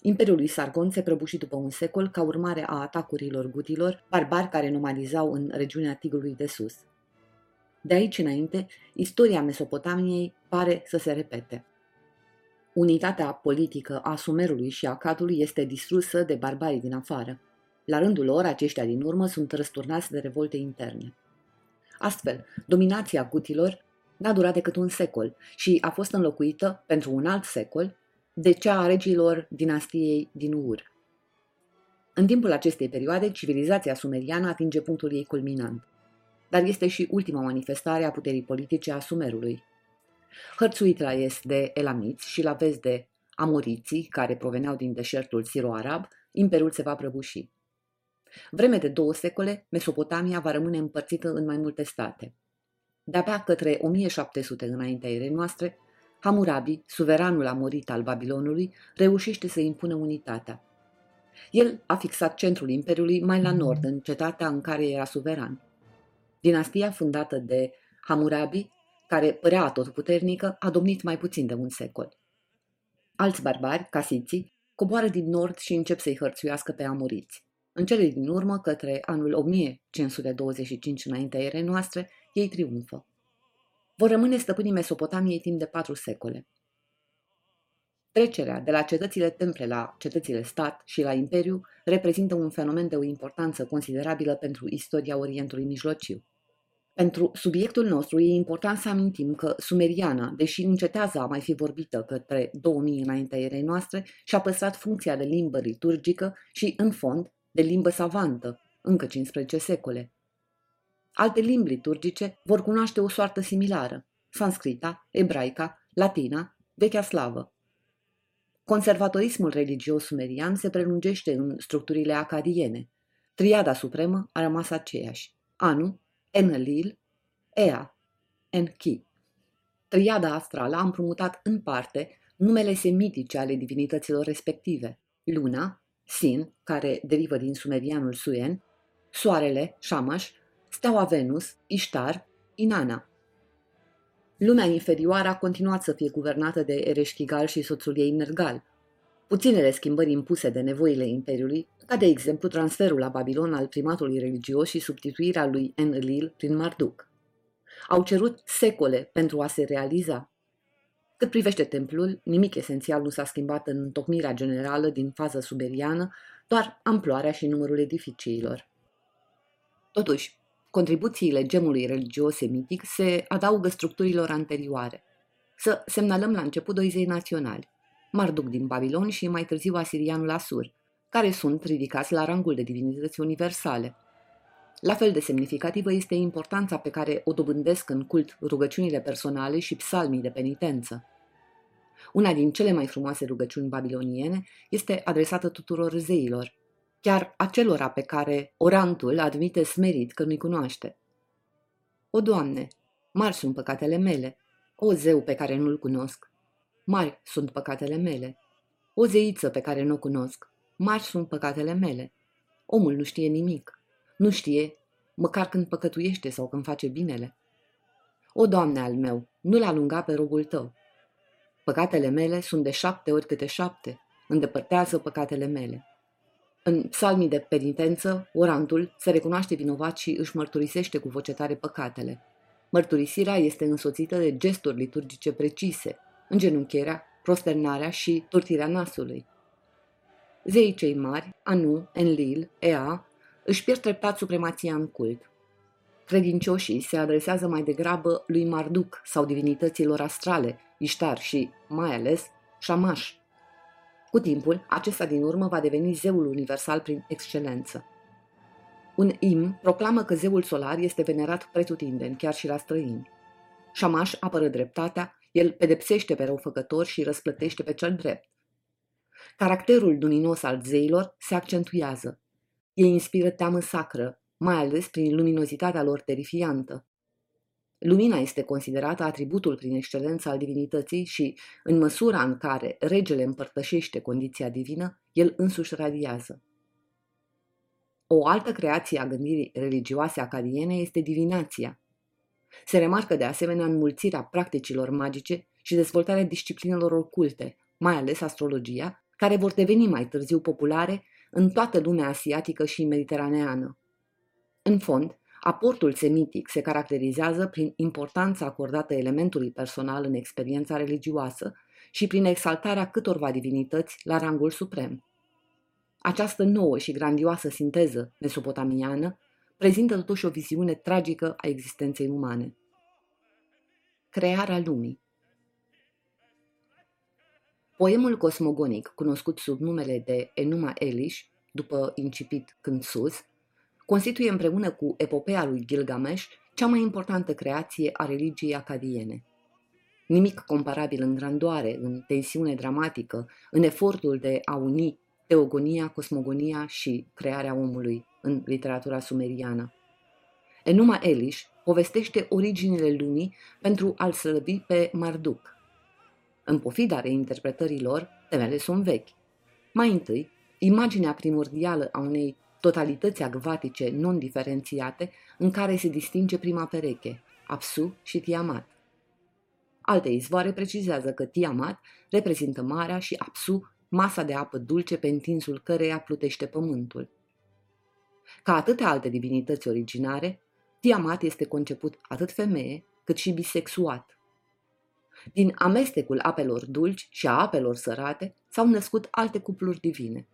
Imperiul lui Sargon se prăbuși după un secol ca urmare a atacurilor gutilor, barbari care nomadizau în regiunea Tigrului de Sus. De aici înainte, istoria Mesopotamiei pare să se repete. Unitatea politică a Sumerului și a Cadului este distrusă de barbarii din afară. La rândul lor, aceștia din urmă sunt răsturnați de revolte interne. Astfel, dominația gutilor n-a durat decât un secol și a fost înlocuită, pentru un alt secol, de cea a regilor dinastiei din Ur. În timpul acestei perioade, civilizația sumeriană atinge punctul ei culminant, dar este și ultima manifestare a puterii politice a Sumerului. Hărțuit la est de elamiți și la vest de amoriții, care proveneau din deșertul siro-arab, imperiul se va prăbuși. Vreme de două secole, Mesopotamia va rămâne împărțită în mai multe state. De-abia către 1700 înaintea erei noastre, Hammurabi, suveranul amorit al Babilonului, reușește să impună unitatea. El a fixat centrul imperiului mai la nord, în cetatea în care era suveran. Dinastia fundată de Hammurabi, care părea atotputernică, a domnit mai puțin de un secol. Alți barbari, casiții, coboară din nord și încep să-i hărțuiască pe amuriți. În cele din urmă, către anul 1525 înaintea erei noastre, ei triumfă. Vor rămâne stăpânii Mesopotamiei timp de patru secole. Trecerea de la cetățile temple la cetățile stat și la imperiu reprezintă un fenomen de o importanță considerabilă pentru istoria Orientului Mijlociu. Pentru subiectul nostru e important să amintim că sumeriana, deși încetează a mai fi vorbită către 2000 înaintea erei noastre, și-a păstrat funcția de limbă liturgică și, în fond, de limbă savantă, încă 15 secole. Alte limbi liturgice vor cunoaște o soartă similară, sanscrita, ebraica, latina, vechea slavă. Conservatorismul religios sumerian se prelungește în structurile acadiene. Triada supremă a rămas aceeași. Anu, Enlil, Ea, Enki. Triada astrală a împrumutat în parte numele semitice ale divinităților respective. Luna, Sin, care derivă din sumerianul Suen, Soarele, Shamash, Steaua Venus, Ishtar, Inanna. Lumea inferioară a continuat să fie guvernată de Ereșchigal și soțul ei Nergal. Puținele schimbări impuse de nevoile Imperiului, ca de exemplu transferul la Babilon al primatului religios și substituirea lui Enlil prin Marduk. Au cerut secole pentru a se realiza. Cât privește templul, nimic esențial nu s-a schimbat în întocmirea generală din faza suberiană, doar amploarea și numărul edificiilor. Totuși, contribuțiile gemului religios semitic se adaugă structurilor anterioare. Să semnalăm la început doi zei naționali, Marduk din Babilon și mai târziu asirianul Asur, care sunt ridicați la rangul de divinități universale. La fel de semnificativă este importanța pe care o dobândesc în cult rugăciunile personale și psalmii de penitență. Una din cele mai frumoase rugăciuni babiloniene este adresată tuturor zeilor, chiar acelora pe care orantul admite smerit că nu-i cunoaște. O, Doamne, mari sunt păcatele mele, o zeu pe care nu-l cunosc. Mari sunt păcatele mele. O zeiță pe care nu o cunosc. Mari sunt păcatele mele. Omul nu știe nimic. Nu știe măcar când păcătuiește sau când face binele. O, Doamne al meu, nu-l alunga pe robul tău. Păcatele mele sunt de șapte ori câte șapte. Îndepărtează păcatele mele. În psalmii de penitență, orantul se recunoaște vinovat și își mărturisește cu voce tare păcatele. Mărturisirea este însoțită de gesturi liturgice precise, îngenunchierea, prosternarea și turtirea nasului. Zeii cei mari, Anu, Enlil, Ea, își pierd treptat supremația în cult. Credincioșii se adresează mai degrabă lui Marduk sau divinităților astrale, Iștar și, mai ales, Shamash. Cu timpul, acesta din urmă va deveni zeul universal prin excelență. Un im proclamă că zeul solar este venerat pretutindeni, chiar și la străini. Shamash apără dreptatea, el pedepsește pe răufăcător și răsplătește pe cel drept. Caracterul duminos al zeilor se accentuează. Ei inspiră teamă sacră, mai ales prin luminozitatea lor terifiantă. Lumina este considerată atributul prin excelență al divinității și, în măsura în care regele împărtășește condiția divină, el însuși radiază. O altă creație a gândirii religioase acadiene este divinația, se remarcă de asemenea înmulțirea practicilor magice și dezvoltarea disciplinelor oculte, mai ales astrologia, care vor deveni mai târziu populare în toată lumea asiatică și mediteraneană. În fond, aportul semitic se caracterizează prin importanța acordată elementului personal în experiența religioasă și prin exaltarea câtorva divinități la rangul suprem. Această nouă și grandioasă sinteză mesopotamiană prezintă totuși o viziune tragică a existenței umane. Crearea lumii Poemul cosmogonic, cunoscut sub numele de Enuma Elish, după incipit când sus, constituie împreună cu epopeea lui Gilgamesh cea mai importantă creație a religiei acadiene. nimic comparabil în grandoare, în tensiune dramatică, în efortul de a uni teogonia, cosmogonia și crearea omului în literatura sumeriană. Enuma Elish povestește originile lumii pentru a-l slăbi pe Marduk. În pofida reinterpretărilor, temele sunt vechi. Mai întâi, imaginea primordială a unei totalități acvatice non-diferențiate în care se distinge prima pereche, Apsu și Tiamat. Alte izvoare precizează că Tiamat reprezintă marea și Apsu masa de apă dulce pe întinsul căreia plutește pământul. Ca atâtea alte divinități originare, Tiamat este conceput atât femeie cât și bisexuat. Din amestecul apelor dulci și a apelor sărate s-au născut alte cupluri divine.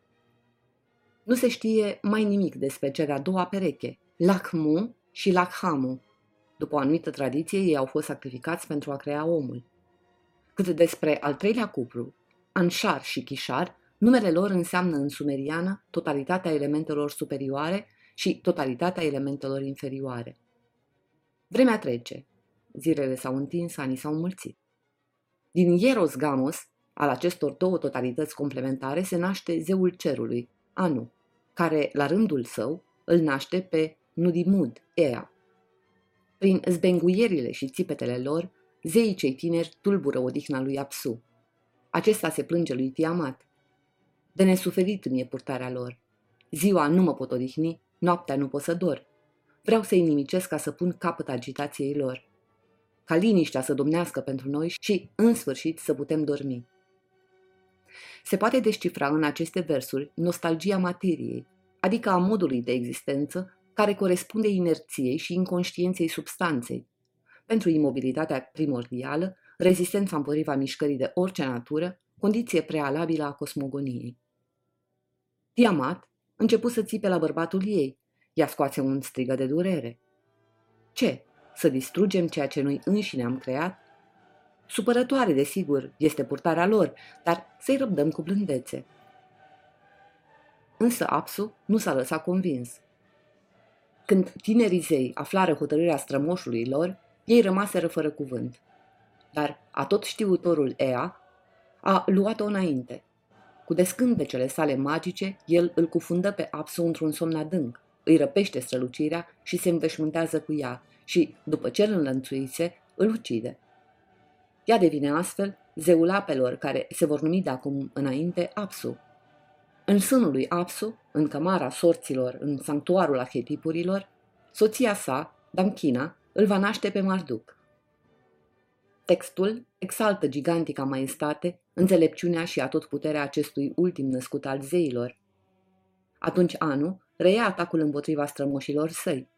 Nu se știe mai nimic despre cea de-a doua pereche, Lakhmu și Lakhamu. După o anumită tradiție, ei au fost sacrificați pentru a crea omul. Cât despre al treilea cuplu, Anshar și Kishar, numele lor înseamnă în sumeriană totalitatea elementelor superioare și totalitatea elementelor inferioare. Vremea trece. Zilele s-au întins, anii s-au mulțit. Din Ieros Gamos, al acestor două totalități complementare, se naște zeul cerului, Anu, care, la rândul său, îl naște pe Nudimud, Ea. Prin zbenguierile și țipetele lor, zeii cei tineri tulbură odihna lui Apsu. Acesta se plânge lui Tiamat. De nesuferit îmi e purtarea lor. Ziua nu mă pot odihni, noaptea nu pot să dor. Vreau să-i nimicesc ca să pun capăt agitației lor. Ca liniștea să domnească pentru noi și, în sfârșit, să putem dormi. Se poate descifra în aceste versuri nostalgia materiei, adică a modului de existență care corespunde inerției și inconștienței substanței. Pentru imobilitatea primordială, rezistența împotriva mișcării de orice natură, condiție prealabilă a cosmogoniei. Tiamat început să țipe la bărbatul ei, ea scoase un strigă de durere. Ce? Să distrugem ceea ce noi înșine am creat? Supărătoare, desigur, este purtarea lor, dar să-i răbdăm cu blândețe. Însă Apsu nu s-a lăsat convins. Când tinerii zei aflară hotărârea strămoșului lor, ei rămaseră fără cuvânt. Dar atot știutorul Ea a luat-o înainte. Cu descântecele sale magice, el îl cufundă pe Apsu într-un somn adânc, îi răpește strălucirea și se înveșmântează cu ea și, după ce îl înlănțuise, îl ucide. Ea devine astfel zeul apelor care se vor numi de acum înainte Apsu. În sânul lui Apsu, în cămara sorților, în sanctuarul arhetipurilor, soția sa, Damchina, îl va naște pe Marduk. Textul exaltă gigantica maestate, înțelepciunea și atotputerea acestui ultim născut al zeilor. Atunci Anu reia atacul împotriva strămoșilor săi.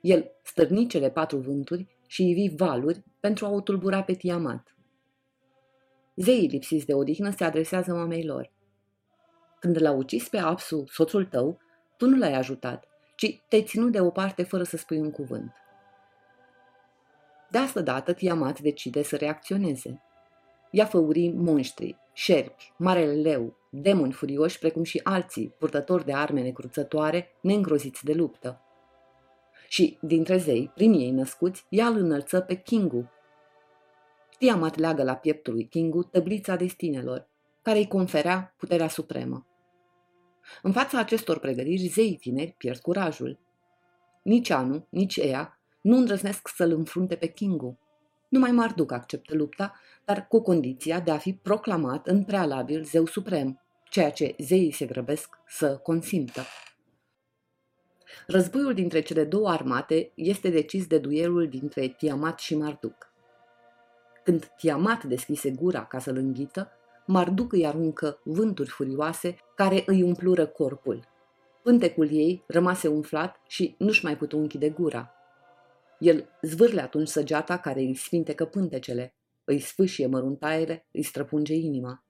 El stârni cele patru vânturi și ivi valuri pentru a o tulbura pe Tiamat. Zeii lipsiți de odihnă se adresează mamei lor. Când l-a ucis pe Apsu, soțul tău, tu nu l-ai ajutat, ci te-ai ținut de o parte fără să spui un cuvânt. De asta dată Tiamat decide să reacționeze. Ia făurii monștri, șerpi, marele leu, demoni furioși precum și alții, purtători de arme necruțătoare, neîngroziți de luptă. Și, dintre zei, primii ei născuți, ea îl înălță pe Kingu. Tiamat leagă la pieptul lui Kingu tăblița destinelor, care îi conferea puterea supremă. În fața acestor pregătiri, zeii tineri pierd curajul. Nici Anu, nici Ea nu îndrăznesc să-l înfrunte pe Kingu. Numai Marduk acceptă lupta, dar cu condiția de a fi proclamat în prealabil zeu suprem, ceea ce zeii se grăbesc să consimtă. Războiul dintre cele două armate este decis de duelul dintre Tiamat și Marduk. Când Tiamat deschise gura ca să-l înghită, Marduk îi aruncă vânturi furioase care îi umplură corpul. Pântecul ei rămase umflat și nu-și mai putu închide gura. El zvârle atunci săgeata care îi sfintecă pântecele, îi sfâșie măruntaiele, îi străpunge inima.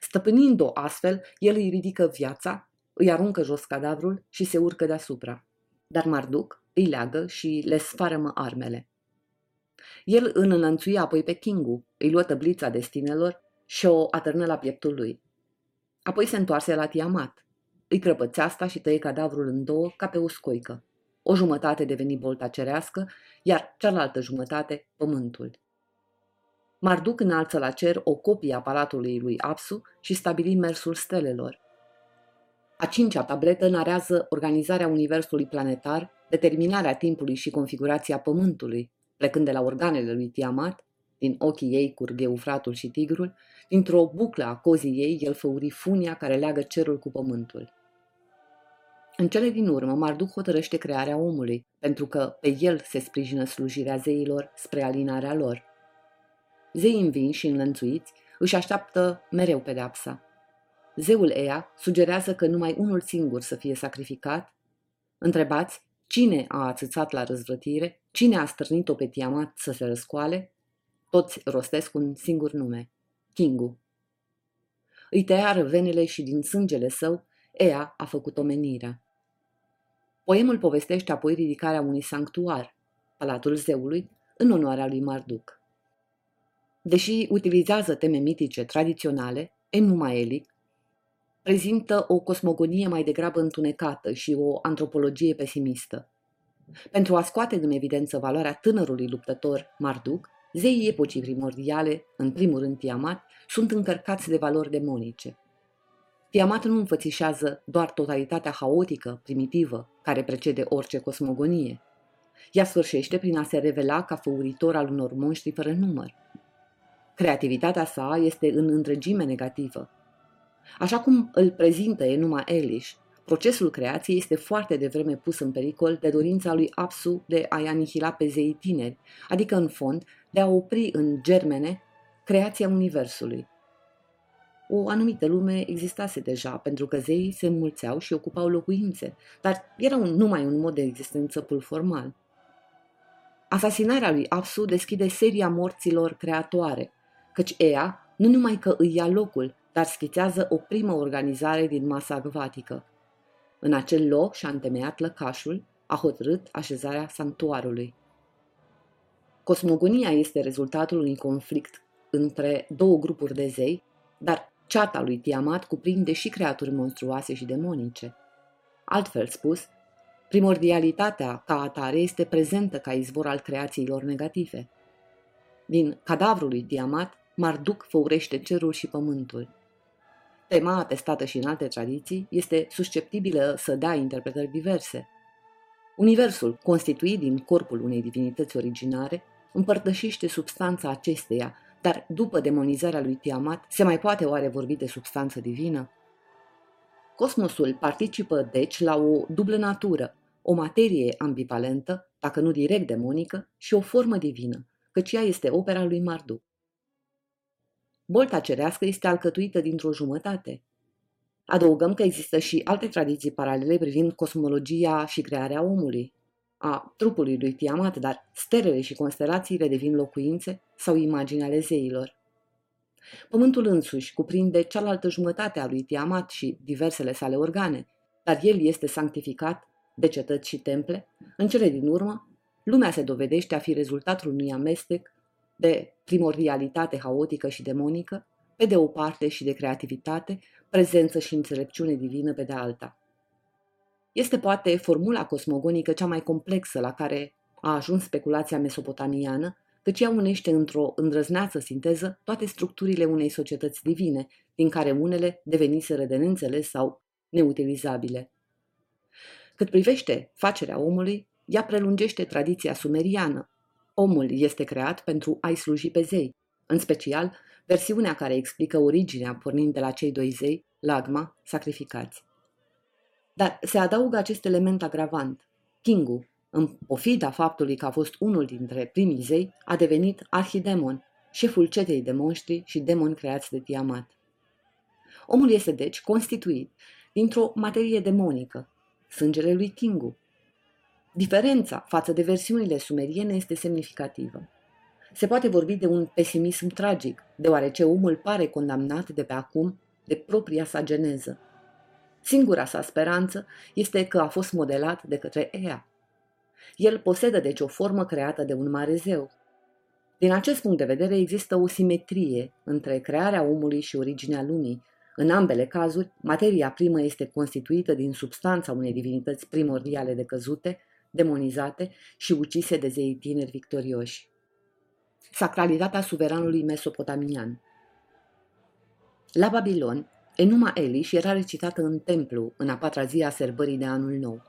Stăpânind-o astfel, el îi ridică viața, îi aruncă jos cadavrul și se urcă deasupra. Dar Marduc îi leagă și le sfarămă armele. El îl înlănțui apoi pe Kingu, îi luă tăblița destinelor și o atârnă la pieptul lui. Apoi se întoarse la Tiamat. Îi crăpățea asta și tăie cadavrul în două ca pe o scoică. O jumătate deveni bolta cerească, iar cealaltă jumătate pământul. Marduk înalță la cer o copie a palatului lui Apsu și stabili mersul stelelor. A cincea tabletă narează organizarea universului planetar, determinarea timpului și configurația pământului, plecând de la organele lui Tiamat, din ochii ei curg Eufratul și Tigrul, dintr-o buclă a cozii ei el făuri funia care leagă cerul cu pământul. În cele din urmă, Marduk hotărăște crearea omului, pentru că pe el se sprijină slujirea zeilor spre alinarea lor. Zeii învinși și înlănțuiți își așteaptă mereu pedepsa. Zeul Ea sugerează că numai unul singur să fie sacrificat. Întrebați cine a ațățat la răzvrătire, cine a stârnit-o pe Tiamat să se răscoale? Toți rostesc un singur nume, Kingu. Îi tăiară venele și din sângele său, Ea a făcut omenirea. Poemul povestește apoi ridicarea unui sanctuar, Palatul Zeului, în onoarea lui Marduk. Deși utilizează teme mitice tradiționale, Enumaelic prezintă o cosmogonie mai degrabă întunecată și o antropologie pesimistă. Pentru a scoate în evidență valoarea tânărului luptător Marduk, zeii epocii primordiale, în primul rând Tiamat, sunt încărcați de valori demonice. Tiamat nu înfățișează doar totalitatea haotică, primitivă, care precede orice cosmogonie. Ea sfârșește prin a se revela ca făuritor al unor monștri fără număr. Creativitatea sa este în întregime negativă. Așa cum îl prezintă Enuma Elish, procesul creației este foarte devreme pus în pericol de dorința lui Apsu de a-i anihila pe zeii tineri, adică în fond de a opri în germene creația Universului. O anumită lume existase deja, pentru că zeii se înmulțeau și ocupau locuințe, dar era un, numai un mod de existență pur formal. Asasinarea lui Apsu deschide seria morților creatoare, căci ea nu numai că îi ia locul, dar schițează o primă organizare din masa acvatică. În acel loc și-a întemeiat lăcașul, a hotărât așezarea sanctuarului. Cosmogonia este rezultatul unui conflict între două grupuri de zei, dar ceata lui Tiamat cuprinde și creaturi monstruoase și demonice. Altfel spus, primordialitatea ca atare este prezentă ca izvor al creațiilor negative. Din cadavrul lui Tiamat, Marduk făurește cerul și pământul. Tema atestată și în alte tradiții este susceptibilă să dea interpretări diverse. Universul, constituit din corpul unei divinități originare, împărtășește substanța acesteia, dar după demonizarea lui Tiamat, se mai poate oare vorbi de substanță divină? Cosmosul participă, deci, la o dublă natură, o materie ambivalentă, dacă nu direct demonică, și o formă divină, căci ea este opera lui Marduk. Bolta cerească este alcătuită dintr-o jumătate. Adăugăm că există și alte tradiții paralele privind cosmologia și crearea omului, a trupului lui Tiamat, dar stelele și constelațiile devin locuințe sau imagini ale zeilor. Pământul însuși cuprinde cealaltă jumătate a lui Tiamat și diversele sale organe, dar el este sanctificat de cetăți și temple. În cele din urmă, lumea se dovedește a fi rezultatul unui amestec de primordialitate haotică și demonică, pe de o parte și de creativitate, prezență și înțelepciune divină pe de alta. Este poate formula cosmogonică cea mai complexă la care a ajuns speculația mesopotamiană, căci ea unește într-o îndrăzneață sinteză toate structurile unei societăți divine, din care unele deveniseră de neînțeles sau neutilizabile. Cât privește facerea omului, ea prelungește tradiția sumeriană, Omul este creat pentru a-i sluji pe zei, în special versiunea care explică originea pornind de la cei doi zei, lagma, sacrificați. Dar se adaugă acest element agravant. Kingu, în pofida faptului că a fost unul dintre primii zei, a devenit arhidemon, șeful cetei de monștri și demoni creați de Tiamat. Omul este deci constituit dintr-o materie demonică, sângele lui Kingu, Diferența față de versiunile sumeriene este semnificativă. Se poate vorbi de un pesimism tragic, deoarece omul pare condamnat de pe acum de propria sa geneză. Singura sa speranță este că a fost modelat de către Ea. El posedă deci o formă creată de un mare zeu. Din acest punct de vedere există o simetrie între crearea omului și originea lumii. În ambele cazuri, materia primă este constituită din substanța unei divinități primordiale decăzute, demonizate și ucise de zei tineri victorioși. Sacralitatea suveranului mesopotamian La Babilon, Enuma Elish era recitată în templu în a patra zi a sărbării de anul nou.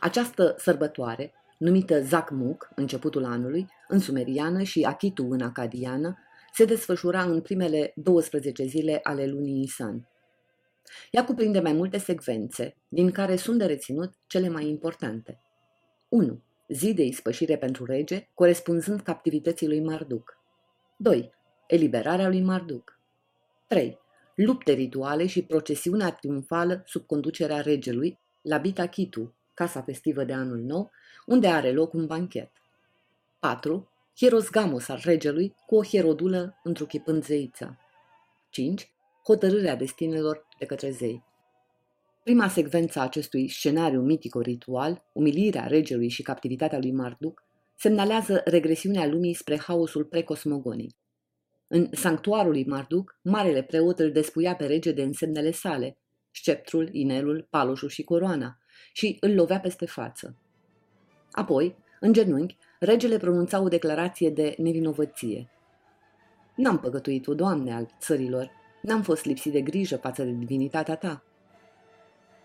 Această sărbătoare, numită Zakmuk, începutul anului, în sumeriană și Akitu în acadiană, se desfășura în primele 12 zile ale lunii Nisan. Ea cuprinde mai multe secvențe, din care sunt de reținut cele mai importante. 1. Zi de ispășire pentru rege, corespunzând captivității lui Marduk. 2. Eliberarea lui Marduk. 3. Lupte rituale și procesiunea triumfală sub conducerea regelui la Bita Kitu, casa festivă de anul nou, unde are loc un banchet. 4. Hierosgamos al regelui cu o hierodulă întruchipând zeița. 5. Hotărârea destinelor de către zei. Prima secvență a acestui scenariu mitico-ritual, umilirea regelui și captivitatea lui Marduk, semnalează regresiunea lumii spre haosul precosmogonic. În sanctuarul lui Marduk, marele preot îl despuia pe rege de însemnele sale, sceptrul, inelul, paloșul și coroana, și îl lovea peste față. Apoi, în genunchi, regele pronunța o declarație de nevinovăție. N-am păgătuit-o, Doamne, al țărilor, n-am fost lipsit de grijă față de divinitatea ta.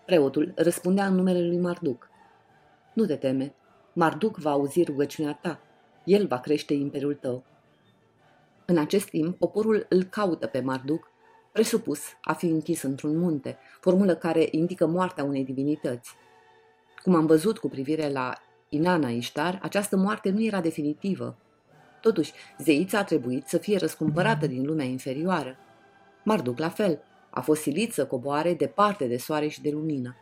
Preotul răspundea în numele lui Marduk. Nu te teme, Marduk va auzi rugăciunea ta, el va crește imperiul tău. În acest timp, poporul îl caută pe Marduk, presupus a fi închis într-un munte, formulă care indică moartea unei divinități. Cum am văzut cu privire la Inana Ishtar, această moarte nu era definitivă. Totuși, zeița a trebuit să fie răscumpărată din lumea inferioară. Marduk la fel, a fost silit să coboare departe de soare și de lumină.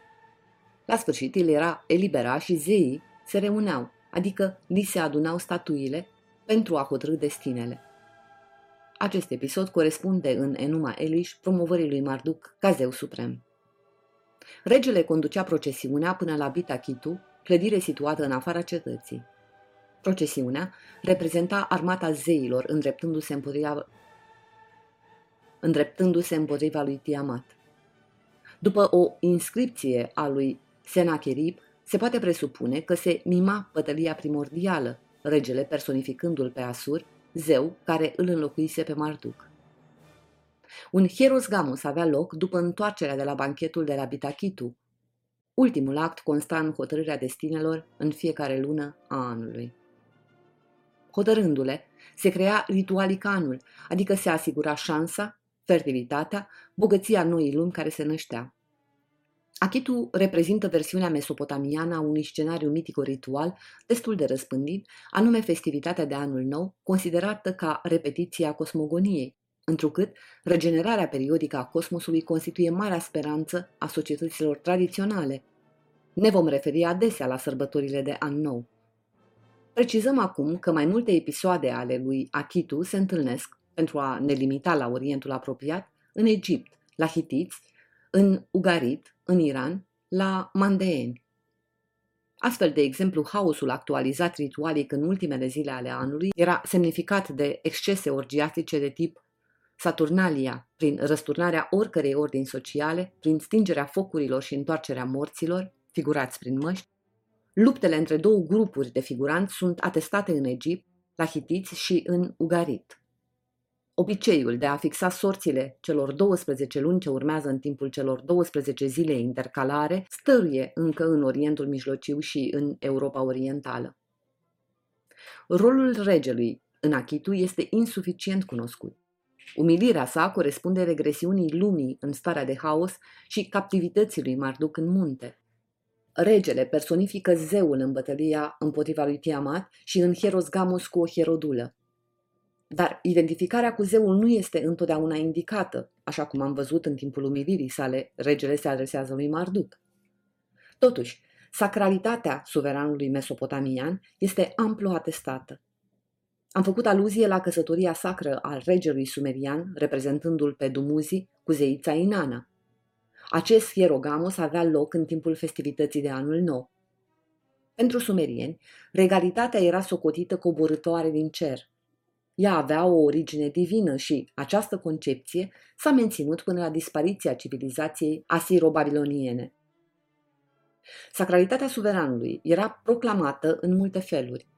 La sfârșit, el era eliberat și zeii se reuneau, adică li se adunau statuile pentru a hotărâ destinele. Acest episod corespunde în Enuma Elish promovării lui Marduk ca zeu suprem. Regele conducea procesiunea până la Bita Kitu, clădire situată în afara cetății. Procesiunea reprezenta armata zeilor îndreptându-se împotriva, îndreptându-se împotriva lui Tiamat. După o inscripție a lui Senacherib, se poate presupune că se mima pătălia primordială, regele personificându-l pe Asur, zeu care îl înlocuise pe Marduk. Un hierosgamos avea loc după întoarcerea de la banchetul de la Bitachitu, Ultimul act consta în hotărârea destinelor în fiecare lună a anului. Hotărându-le, se crea ritualicanul, adică se asigura șansa, fertilitatea, bogăția noii lumi care se năștea. Achitu reprezintă versiunea mesopotamiană a unui scenariu mitico-ritual destul de răspândit, anume festivitatea de anul nou, considerată ca repetiția cosmogoniei, întrucât regenerarea periodică a cosmosului constituie marea speranță a societăților tradiționale, ne vom referi adesea la sărbătorile de an nou. Precizăm acum că mai multe episoade ale lui Akitu se întâlnesc, pentru a ne limita la Orientul apropiat, în Egipt, la Hitiți, în Ugarit, în Iran, la Mandeeni. Astfel, de exemplu, haosul actualizat ritualic în ultimele zile ale anului era semnificat de excese orgiastice de tip Saturnalia, prin răsturnarea oricărei ordini sociale, prin stingerea focurilor și întoarcerea morților, figurați prin măști, luptele între două grupuri de figuranți sunt atestate în Egipt, la Hitiți și în Ugarit. Obiceiul de a fixa sorțile celor 12 luni ce urmează în timpul celor 12 zile intercalare stăruie încă în Orientul Mijlociu și în Europa Orientală. Rolul regelui în Achitu este insuficient cunoscut. Umilirea sa corespunde regresiunii lumii în starea de haos și captivității lui Marduk în munte. Regele personifică zeul în bătălia împotriva lui Tiamat și în Hierosgamos cu o hierodulă. Dar identificarea cu zeul nu este întotdeauna indicată, așa cum am văzut în timpul umilirii sale, regele se adresează lui Marduk. Totuși, sacralitatea suveranului mesopotamian este amplu atestată. Am făcut aluzie la căsătoria sacră al regelui sumerian, reprezentându-l pe Dumuzi cu zeița Inana, acest hierogamos avea loc în timpul festivității de anul nou. Pentru sumerieni, regalitatea era socotită coborâtoare din cer. Ea avea o origine divină și această concepție s-a menținut până la dispariția civilizației asiro-babiloniene. Sacralitatea suveranului era proclamată în multe feluri.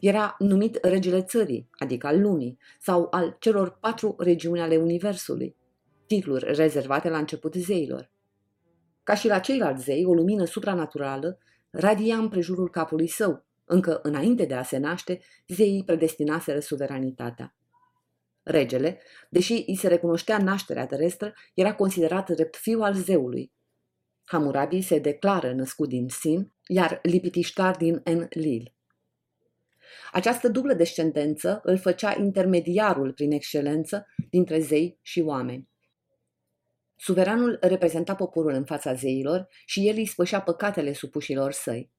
Era numit regele țării, adică al lumii, sau al celor patru regiuni ale universului, titluri rezervate la început zeilor. Ca și la ceilalți zei, o lumină supranaturală radia împrejurul capului său, încă înainte de a se naște, zeii predestinaseră suveranitatea. Regele, deși îi se recunoștea nașterea terestră, era considerat drept fiu al zeului. Hammurabi se declară născut din Sin, iar Lipitiștar din Enlil. Această dublă descendență îl făcea intermediarul prin excelență dintre zei și oameni. Suveranul reprezenta poporul în fața zeilor și el îi spășea păcatele supușilor săi.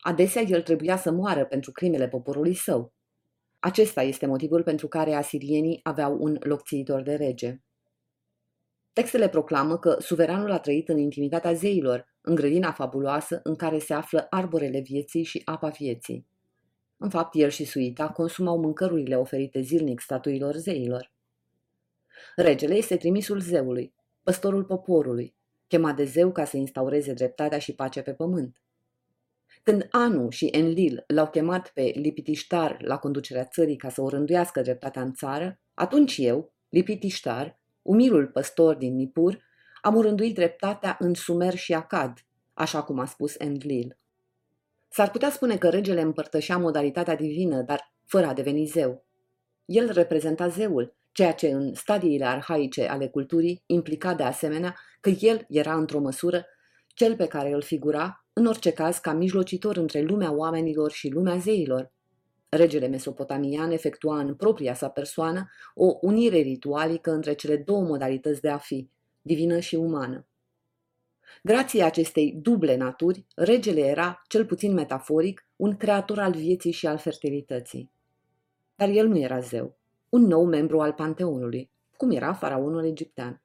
Adesea el trebuia să moară pentru crimele poporului său. Acesta este motivul pentru care asirienii aveau un locțiitor de rege. Textele proclamă că suveranul a trăit în intimitatea zeilor, în grădina fabuloasă în care se află arborele vieții și apa vieții. În fapt, el și suita consumau mâncărurile oferite zilnic statuilor zeilor. Regele este trimisul zeului, păstorul poporului, chemat de zeu ca să instaureze dreptatea și pacea pe pământ. Când Anu și Enlil l-au chemat pe Lipitiștar la conducerea țării ca să o rânduiască dreptatea în țară, atunci eu, Lipitiștar, umilul păstor din Nipur, am urânduit dreptatea în Sumer și Acad, așa cum a spus Enlil. S-ar putea spune că regele împărtășea modalitatea divină, dar fără a deveni zeu. El reprezenta zeul, ceea ce în stadiile arhaice ale culturii implica de asemenea că el era într-o măsură cel pe care îl figura, în orice caz, ca mijlocitor între lumea oamenilor și lumea zeilor. Regele mesopotamian efectua în propria sa persoană o unire ritualică între cele două modalități de a fi, divină și umană. Grație acestei duble naturi, regele era, cel puțin metaforic, un creator al vieții și al fertilității. Dar el nu era zeu, un nou membru al panteonului, cum era faraonul egiptean.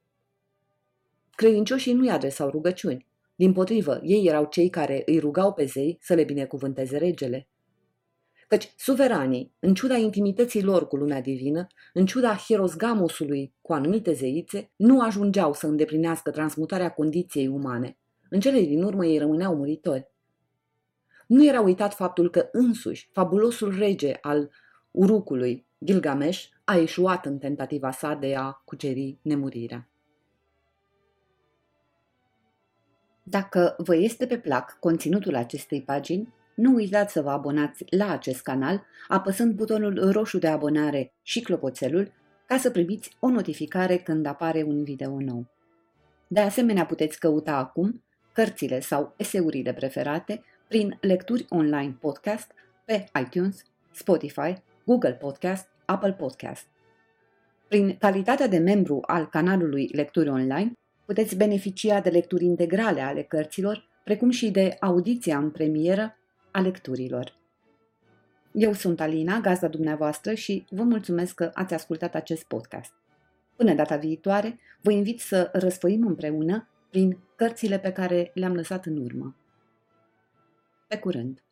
Credincioșii nu-i adresau rugăciuni. Din potrivă, ei erau cei care îi rugau pe zei să le binecuvânteze regele. Căci suveranii, în ciuda intimității lor cu lumea divină, în ciuda hierosgamosului cu anumite zeițe, nu ajungeau să îndeplinească transmutarea condiției umane. În cele din urmă ei rămâneau muritori. Nu era uitat faptul că însuși fabulosul rege al Urucului, Gilgamesh, a eșuat în tentativa sa de a cuceri nemurirea. Dacă vă este pe plac conținutul acestei pagini, nu uitați să vă abonați la acest canal apăsând butonul roșu de abonare și clopoțelul ca să primiți o notificare când apare un video nou. De asemenea, puteți căuta acum cărțile sau eseurile preferate prin lecturi online podcast pe iTunes, Spotify, Google Podcast, Apple Podcast. Prin calitatea de membru al canalului Lecturi Online, puteți beneficia de lecturi integrale ale cărților, precum și de audiția în premieră a lecturilor. Eu sunt Alina, gazda dumneavoastră și vă mulțumesc că ați ascultat acest podcast. Până data viitoare, vă invit să răsfăim împreună prin cărțile pe care le-am lăsat în urmă. Pe curând!